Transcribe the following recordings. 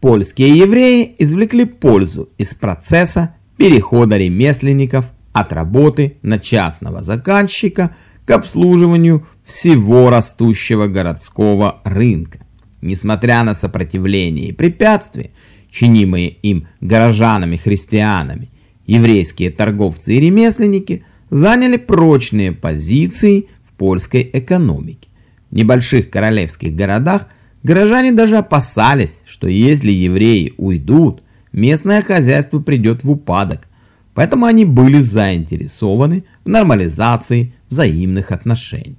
Польские евреи извлекли пользу из процесса перехода ремесленников от работы на частного заказчика к обслуживанию всего растущего городского рынка. Несмотря на сопротивление и препятствия, чинимые им горожанами-христианами, еврейские торговцы и ремесленники заняли прочные позиции в польской экономике. В небольших королевских городах горожане даже опасались, что если евреи уйдут, местное хозяйство придет в упадок, поэтому они были заинтересованы в нормализации взаимных отношений.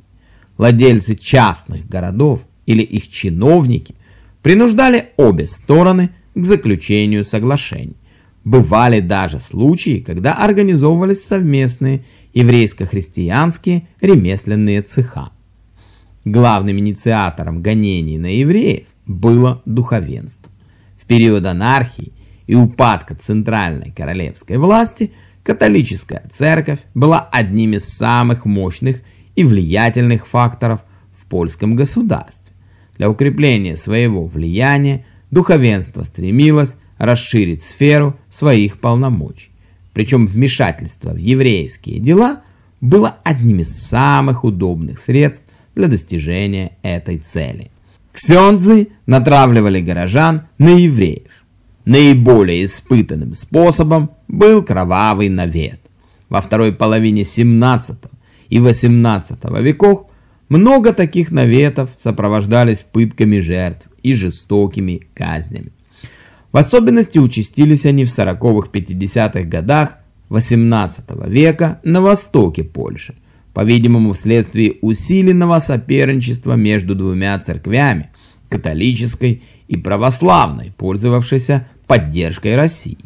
Владельцы частных городов или их чиновники принуждали обе стороны к заключению соглашений. Бывали даже случаи, когда организовывались совместные еврейско-христианские ремесленные цеха. Главным инициатором гонений на евреев было духовенство. В период анархии и упадка центральной королевской власти католическая церковь была одним из самых мощных и влиятельных факторов в польском государстве. Для укрепления своего влияния духовенство стремилось расширить сферу своих полномочий. Причем вмешательство в еврейские дела было одним из самых удобных средств для достижения этой цели. Ксензы натравливали горожан на евреев. Наиболее испытанным способом был кровавый навет. Во второй половине 17 и 18 веков много таких наветов сопровождались пытками жертв и жестокими казнями. В особенности участились они в 40-50-х годах 18 века на востоке Польши, по-видимому вследствие усиленного соперничества между двумя церквями, католической и православной, пользовавшейся поддержкой России.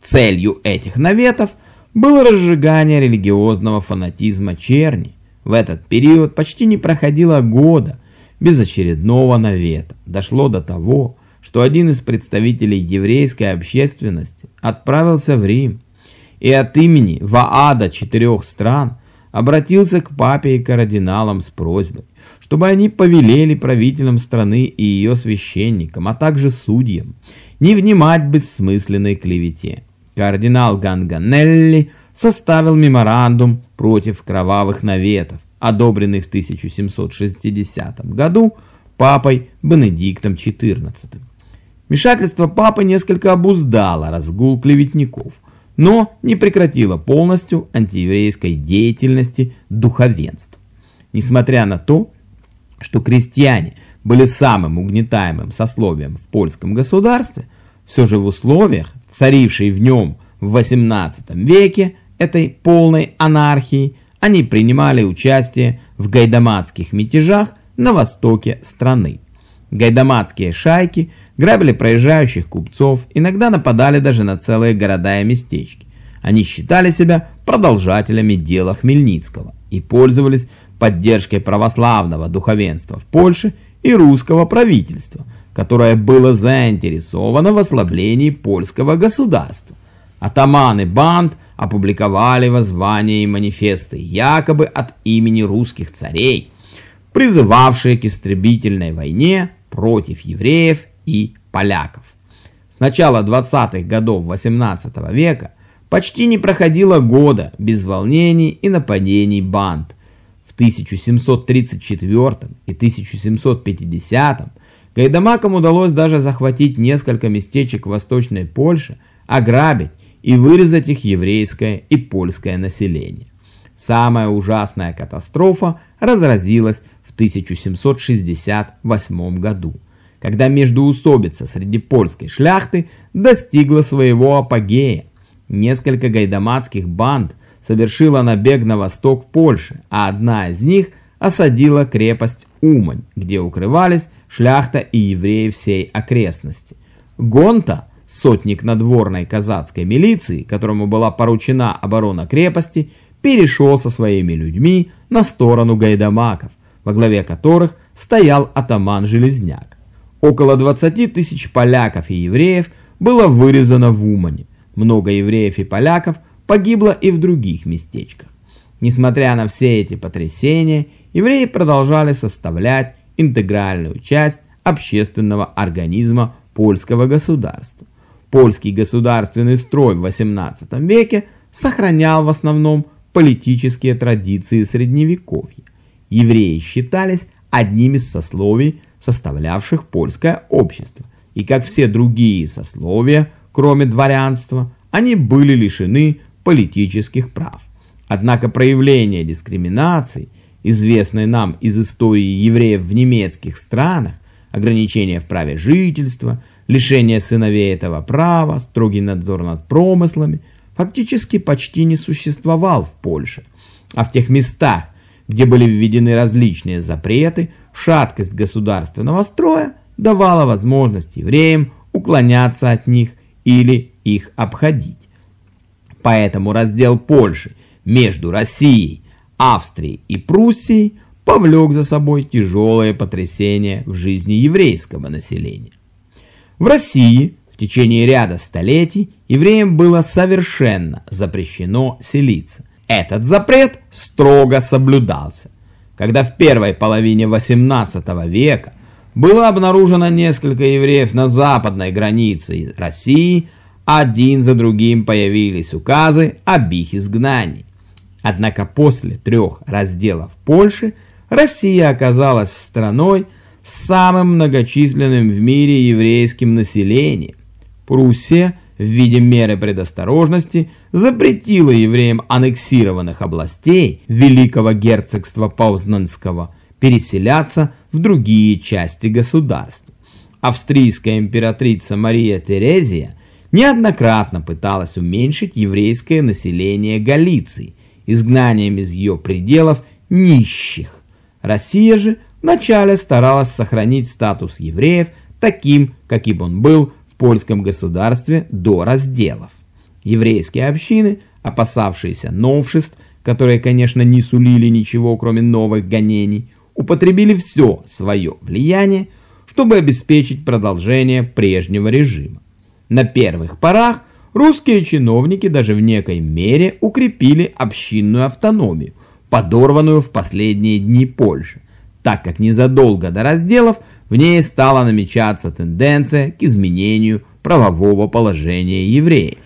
Целью этих наветов было разжигание религиозного фанатизма черни. В этот период почти не проходило года без очередного навета. Дошло до того, что один из представителей еврейской общественности отправился в Рим и от имени Ваада четырех стран обратился к папе и кардиналам с просьбой, чтобы они повелели правителям страны и ее священникам, а также судьям, не внимать бессмысленной клевете. Кардинал Ганганелли составил меморандум против кровавых наветов, одобренный в 1760 году папой Бенедиктом XIV. Вмешательство папы несколько обуздало разгул клеветников, но не прекратило полностью антиеврейской деятельности духовенств. Несмотря на то, что крестьяне были самым угнетаемым сословием в польском государстве, все же в условиях, царившей в нем в XVIII веке этой полной анархии, они принимали участие в гайдамацких мятежах на востоке страны. Гайдамацкие шайки грабили проезжающих купцов, иногда нападали даже на целые города и местечки. Они считали себя продолжателями дела Хмельницкого и пользовались поддержкой православного духовенства в Польше и русского правительства, которое было заинтересовано в ослаблении польского государства. Атаманы банд опубликовали воззвания и манифесты якобы от имени русских царей, призывавшие к истребительной войне против евреев и поляков. С начала 20-х годов 18 -го века почти не проходило года без волнений и нападений банд. В 1734 и 1750 Гайдамакам удалось даже захватить несколько местечек Восточной Польше, ограбить и вырезать их еврейское и польское население. Самая ужасная катастрофа разразилась в 1768 году, когда междоусобица среди польской шляхты достигла своего апогея. Несколько гайдамацких банд совершила набег на восток Польши, а одна из них осадила крепость Умань, где укрывались шляхта и евреи всей окрестности. Гонта, сотник надворной казацкой милиции, которому была поручена оборона крепости, перешел со своими людьми на сторону гайдамаков, во главе которых стоял атаман Железняк. Около 20 тысяч поляков и евреев было вырезано в Умане. Много евреев и поляков погибло и в других местечках. Несмотря на все эти потрясения, евреи продолжали составлять интегральную часть общественного организма польского государства. Польский государственный строй в XVIII веке сохранял в основном политические традиции Средневековья. Евреи считались одним из сословий, составлявших польское общество, и как все другие сословия, кроме дворянства, они были лишены политических прав. Однако проявление дискриминации, известное нам из истории евреев в немецких странах, ограничения в праве жительства, лишение сыновей этого права, строгий надзор над промыслами, фактически почти не существовал в Польше. А в тех местах, где были введены различные запреты, шаткость государственного строя давала возможность евреям уклоняться от них или их обходить. Поэтому раздел Польши между Россией, Австрией и Пруссией повлек за собой тяжелое потрясение в жизни еврейского населения. В России в течение ряда столетий евреям было совершенно запрещено селиться. Этот запрет строго соблюдался. Когда в первой половине XVIII века было обнаружено несколько евреев на западной границе России, один за другим появились указы об их изгнании. Однако после трех разделов Польши Россия оказалась страной с самым многочисленным в мире еврейским населением. Пруссия в виде меры предосторожности запретила евреям аннексированных областей Великого герцогства Паузнанского переселяться в другие части государства. Австрийская императрица Мария Терезия неоднократно пыталась уменьшить еврейское население Галиции, изгнанием из ее пределов нищих. Россия же вначале старалась сохранить статус евреев таким, каким он был польском государстве до разделов. Еврейские общины, опасавшиеся новшеств, которые, конечно, не сулили ничего, кроме новых гонений, употребили все свое влияние, чтобы обеспечить продолжение прежнего режима. На первых порах русские чиновники даже в некой мере укрепили общинную автономию, подорванную в последние дни Польши, так как незадолго до разделов в ней стала намечаться тенденция к изменению правового положения евреев.